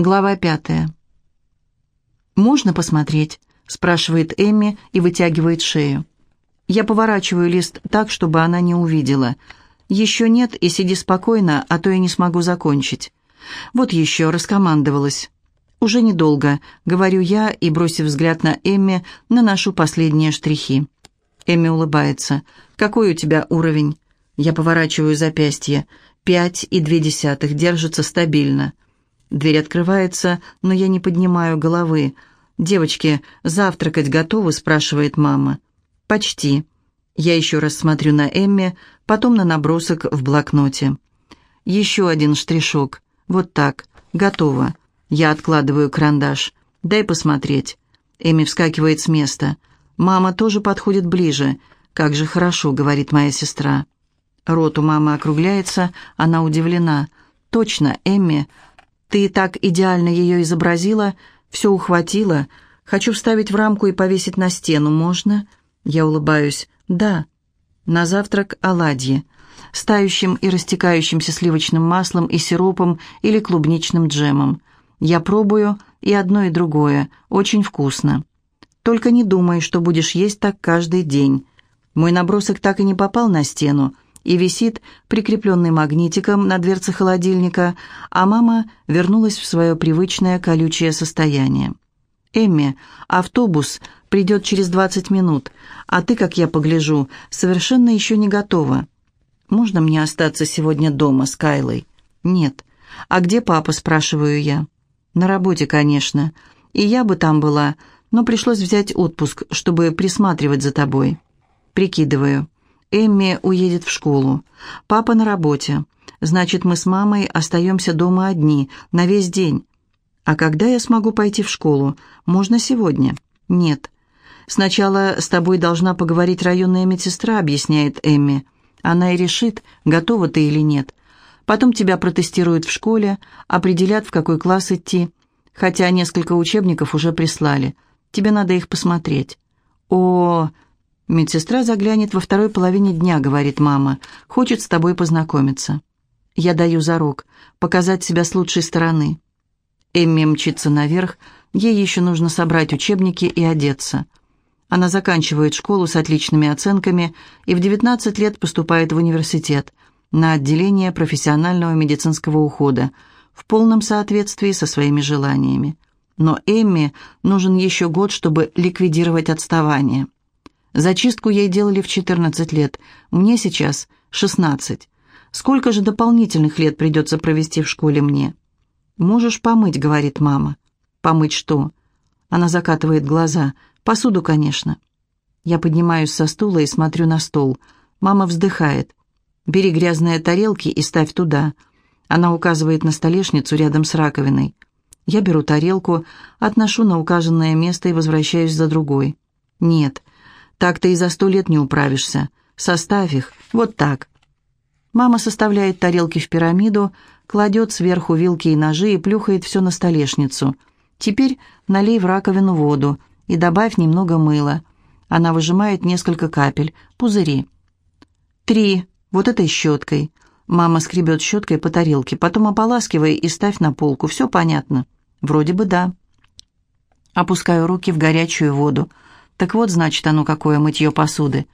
Глава пятая. «Можно посмотреть?» – спрашивает Эмми и вытягивает шею. Я поворачиваю лист так, чтобы она не увидела. «Еще нет, и сиди спокойно, а то я не смогу закончить». «Вот еще», – раскомандовалась. «Уже недолго», — говорю я и, бросив взгляд на Эмми, наношу последние штрихи. Эмми улыбается. «Какой у тебя уровень?» Я поворачиваю запястье. «Пять и две десятых, держится стабильно». Дверь открывается, но я не поднимаю головы. «Девочки, завтракать готовы?» – спрашивает мама. «Почти». Я еще раз смотрю на Эмми, потом на набросок в блокноте. Еще один штришок. Вот так. Готово. Я откладываю карандаш. «Дай посмотреть». Эми вскакивает с места. Мама тоже подходит ближе. «Как же хорошо», — говорит моя сестра. Рот у мамы округляется, она удивлена. «Точно, Эмми, ты так идеально ее изобразила, все ухватила. Хочу вставить в рамку и повесить на стену, можно?» Я улыбаюсь. «Да». На завтрак оладьи. С тающим и растекающимся сливочным маслом и сиропом или клубничным джемом. Я пробую и одно, и другое. Очень вкусно. Только не думай, что будешь есть так каждый день. Мой набросок так и не попал на стену и висит, прикрепленный магнитиком на дверце холодильника, а мама вернулась в свое привычное колючее состояние. «Эмми, автобус придет через двадцать минут, а ты, как я погляжу, совершенно еще не готова. Можно мне остаться сегодня дома с Кайлой?» «Нет. А где папа?» – спрашиваю я. «На работе, конечно. И я бы там была, но пришлось взять отпуск, чтобы присматривать за тобой». Прикидываю. Эмми уедет в школу. Папа на работе. Значит, мы с мамой остаемся дома одни, на весь день. А когда я смогу пойти в школу? Можно сегодня? Нет. Сначала с тобой должна поговорить районная медсестра, объясняет Эмми. Она и решит, готова ты или нет. Потом тебя протестируют в школе, определят, в какой класс идти. Хотя несколько учебников уже прислали. Тебе надо их посмотреть. О, «Медсестра заглянет во второй половине дня», — говорит мама. «Хочет с тобой познакомиться». Я даю зарок, показать себя с лучшей стороны. Эмми мчится наверх, ей еще нужно собрать учебники и одеться. Она заканчивает школу с отличными оценками и в 19 лет поступает в университет на отделение профессионального медицинского ухода в полном соответствии со своими желаниями. Но Эмми нужен еще год, чтобы ликвидировать отставание. Зачистку ей делали в 14 лет, мне сейчас 16. Сколько же дополнительных лет придется провести в школе мне? «Можешь помыть», — говорит мама. «Помыть что?» Она закатывает глаза. «Посуду, конечно». Я поднимаюсь со стула и смотрю на стол. Мама вздыхает. «Бери грязные тарелки и ставь туда». Она указывает на столешницу рядом с раковиной. Я беру тарелку, отношу на указанное место и возвращаюсь за другой. «Нет, так ты и за сто лет не управишься. Составь их. Вот так». Мама составляет тарелки в пирамиду, кладет сверху вилки и ножи и плюхает все на столешницу. Теперь налей в раковину воду и добавь немного мыла. Она выжимает несколько капель, пузыри. «Три. Вот этой щеткой». Мама скребет щеткой по тарелке, потом ополаскивай и ставь на полку. Все понятно? Вроде бы да. Опускаю руки в горячую воду. Так вот, значит, оно какое мытье посуды.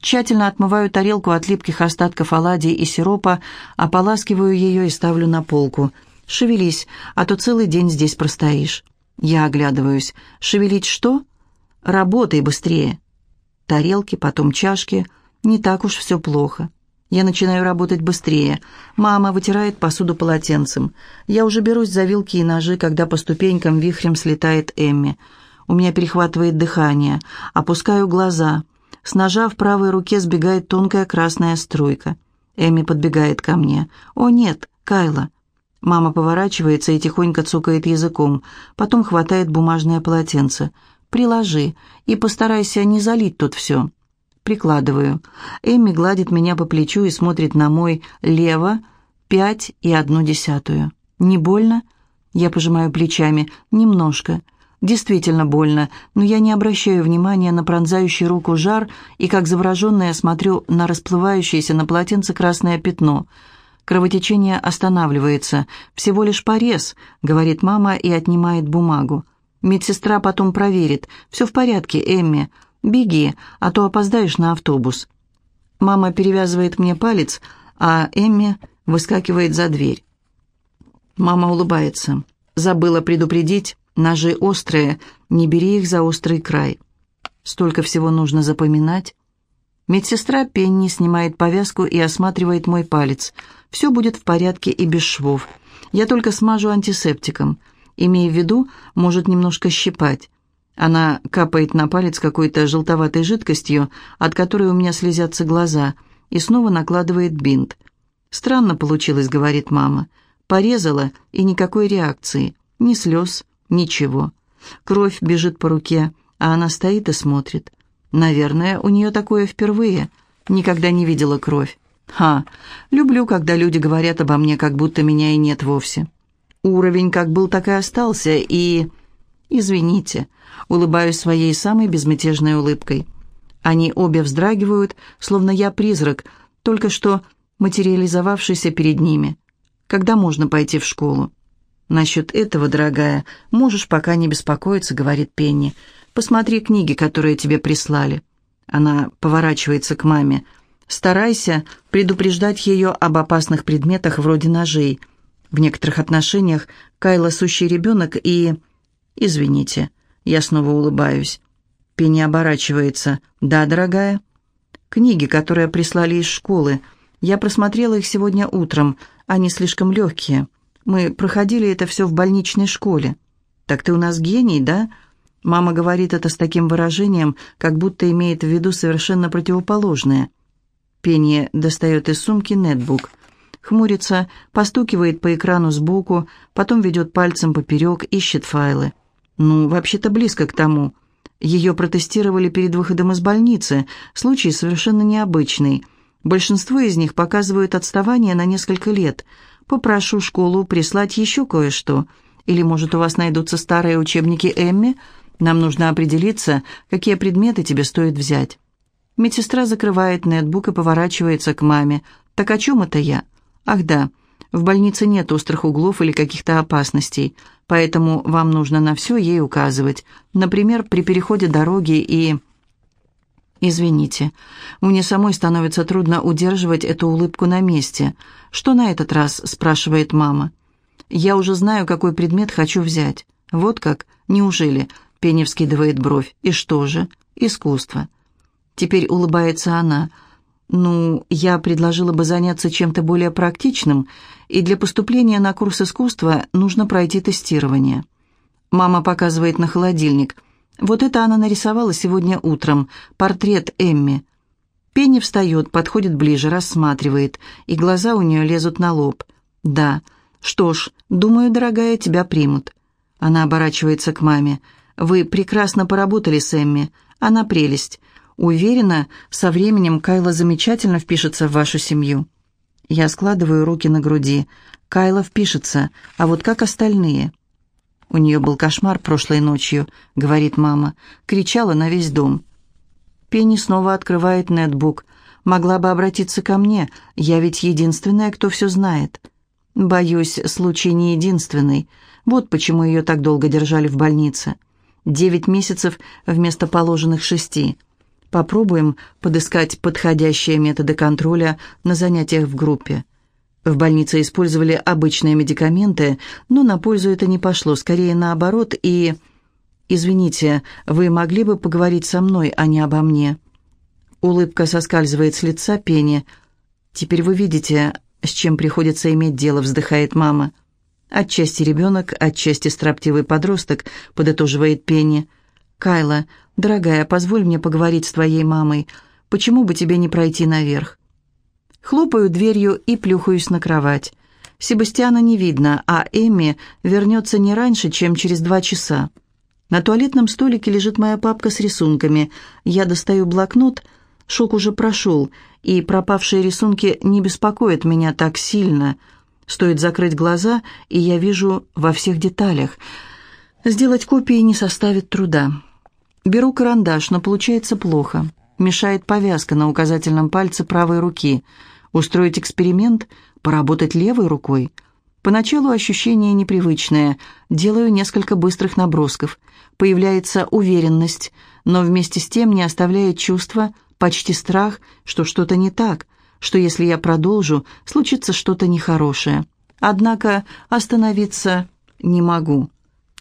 Тщательно отмываю тарелку от липких остатков оладий и сиропа, ополаскиваю ее и ставлю на полку. «Шевелись, а то целый день здесь простоишь». Я оглядываюсь. «Шевелить что?» «Работай быстрее». Тарелки, потом чашки. Не так уж все плохо. Я начинаю работать быстрее. Мама вытирает посуду полотенцем. Я уже берусь за вилки и ножи, когда по ступенькам вихрем слетает Эмми. У меня перехватывает дыхание. Опускаю глаза. С ножа в правой руке сбегает тонкая красная струйка. Эми подбегает ко мне. «О, нет, Кайла!» Мама поворачивается и тихонько цукает языком. Потом хватает бумажное полотенце. «Приложи и постарайся не залить тут все». Прикладываю. Эми гладит меня по плечу и смотрит на мой лево пять и одну десятую. «Не больно?» Я пожимаю плечами. «Немножко. Действительно больно, но я не обращаю внимания на пронзающий руку жар и, как завороженная, смотрю на расплывающееся на полотенце красное пятно. Кровотечение останавливается. Всего лишь порез, говорит мама и отнимает бумагу. Медсестра потом проверит. Все в порядке, Эмми. Беги, а то опоздаешь на автобус. Мама перевязывает мне палец, а Эмми выскакивает за дверь. Мама улыбается. Забыла предупредить, ножи острые, не бери их за острый край. Столько всего нужно запоминать. Медсестра Пенни снимает повязку и осматривает мой палец. Все будет в порядке и без швов. Я только смажу антисептиком. Имея в виду, может немножко щипать. Она капает на палец какой-то желтоватой жидкостью, от которой у меня слезятся глаза, и снова накладывает бинт. «Странно получилось», — говорит мама. «Порезала, и никакой реакции. Ни слез, ничего. Кровь бежит по руке, а она стоит и смотрит. Наверное, у нее такое впервые. Никогда не видела кровь. Ха, люблю, когда люди говорят обо мне, как будто меня и нет вовсе. Уровень как был, так и остался, и... Извините, улыбаюсь своей самой безмятежной улыбкой. Они обе вздрагивают, словно я призрак, только что материализовавшийся перед ними. Когда можно пойти в школу? «Насчет этого, дорогая, можешь пока не беспокоиться», — говорит Пенни. Посмотри книги, которые тебе прислали». Она поворачивается к маме. «Старайся предупреждать ее об опасных предметах вроде ножей. В некоторых отношениях Кайла сущий ребенок и...» «Извините, я снова улыбаюсь». Пенни оборачивается. «Да, дорогая?» «Книги, которые прислали из школы. Я просмотрела их сегодня утром. Они слишком легкие. Мы проходили это все в больничной школе». «Так ты у нас гений, да?» Мама говорит это с таким выражением, как будто имеет в виду совершенно противоположное. Пенни достает из сумки нетбук. Хмурится, постукивает по экрану сбоку, потом ведет пальцем поперек, ищет файлы. Ну, вообще-то близко к тому. Ее протестировали перед выходом из больницы. Случай совершенно необычный. Большинство из них показывают отставание на несколько лет. Попрошу школу прислать еще кое-что. Или, может, у вас найдутся старые учебники Эмми – нам нужно определиться, какие предметы тебе стоит взять». Медсестра закрывает нетбук и поворачивается к маме. «Так о чем это я?» «Ах да, в больнице нет острых углов или каких-то опасностей, поэтому вам нужно на все ей указывать. Например, при переходе дороги и...» «Извините, мне самой становится трудно удерживать эту улыбку на месте. Что на этот раз?» – спрашивает мама. «Я уже знаю, какой предмет хочу взять. Вот как? Неужели? Пенни вскидывает бровь. «И что же? Искусство». Теперь улыбается она. «Ну, я предложила бы заняться чем-то более практичным, и для поступления на курс искусства нужно пройти тестирование». Мама показывает на холодильник. Вот это она нарисовала сегодня утром. Портрет Эмми. Пенни встает, подходит ближе, рассматривает, и глаза у нее лезут на лоб. «Да. Что ж, думаю, дорогая, тебя примут». Она оборачивается к маме. Вы прекрасно поработали с Эмми. Она прелесть. Уверена, со временем Кайла замечательно впишется в вашу семью. Я складываю руки на груди. Кайла впишется, а вот как остальные? У нее был кошмар прошлой ночью, говорит мама. Кричала на весь дом. Пенни снова открывает нетбук. Могла бы обратиться ко мне, я ведь единственная, кто все знает. Боюсь, случай не единственный. Вот почему ее так долго держали в больнице. Девять месяцев вместо положенных шести. Попробуем подыскать подходящие методы контроля на занятиях в группе. В больнице использовали обычные медикаменты, но на пользу это не пошло, скорее наоборот, и... «Извините, вы могли бы поговорить со мной, а не обо мне?» Улыбка соскальзывает с лица Пени. «Теперь вы видите, с чем приходится иметь дело», — вздыхает мама. Отчасти ребенок, отчасти строптивый подросток, подытоживает Пенни. «Кайла, дорогая, позволь мне поговорить с твоей мамой. Почему бы тебе не пройти наверх?» Хлопаю дверью и плюхаюсь на кровать. Себастьяна не видно, а Эмми вернется не раньше, чем через два часа. На туалетном столике лежит моя папка с рисунками. Я достаю блокнот, шок уже прошел, и пропавшие рисунки не беспокоят меня так сильно – Стоит закрыть глаза, и я вижу во всех деталях. Сделать копии не составит труда. Беру карандаш, но получается плохо. Мешает повязка на указательном пальце правой руки. Устроить эксперимент, Поработать левой рукой? Поначалу ощущение непривычное. Делаю несколько быстрых набросков. Появляется уверенность, но вместе с тем не оставляет чувство, почти страх, что что-то не так, что если я продолжу, случится что-то нехорошее. Однако остановиться не могу.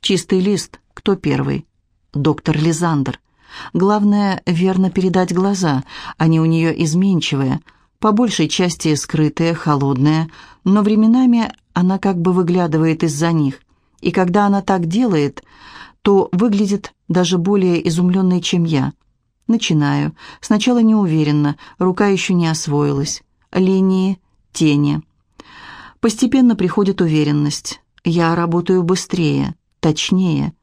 Чистый лист. Кто первый? Доктор Лизандр. Главное, верно передать глаза. Они у нее изменчивые, по большей части скрытые, холодные, но временами она как бы выглядывает из-за них. И когда она так делает, то выглядит даже более изумленной, чем я. Начинаю. Сначала неуверенно, рука еще не освоилась. Линии, тени. Постепенно приходит уверенность. Я работаю быстрее, точнее.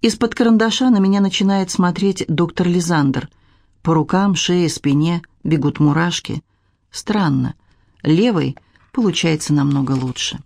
Из-под карандаша на меня начинает смотреть доктор Лизандр. По рукам, шее, спине бегут мурашки. Странно. Левой получается намного лучше.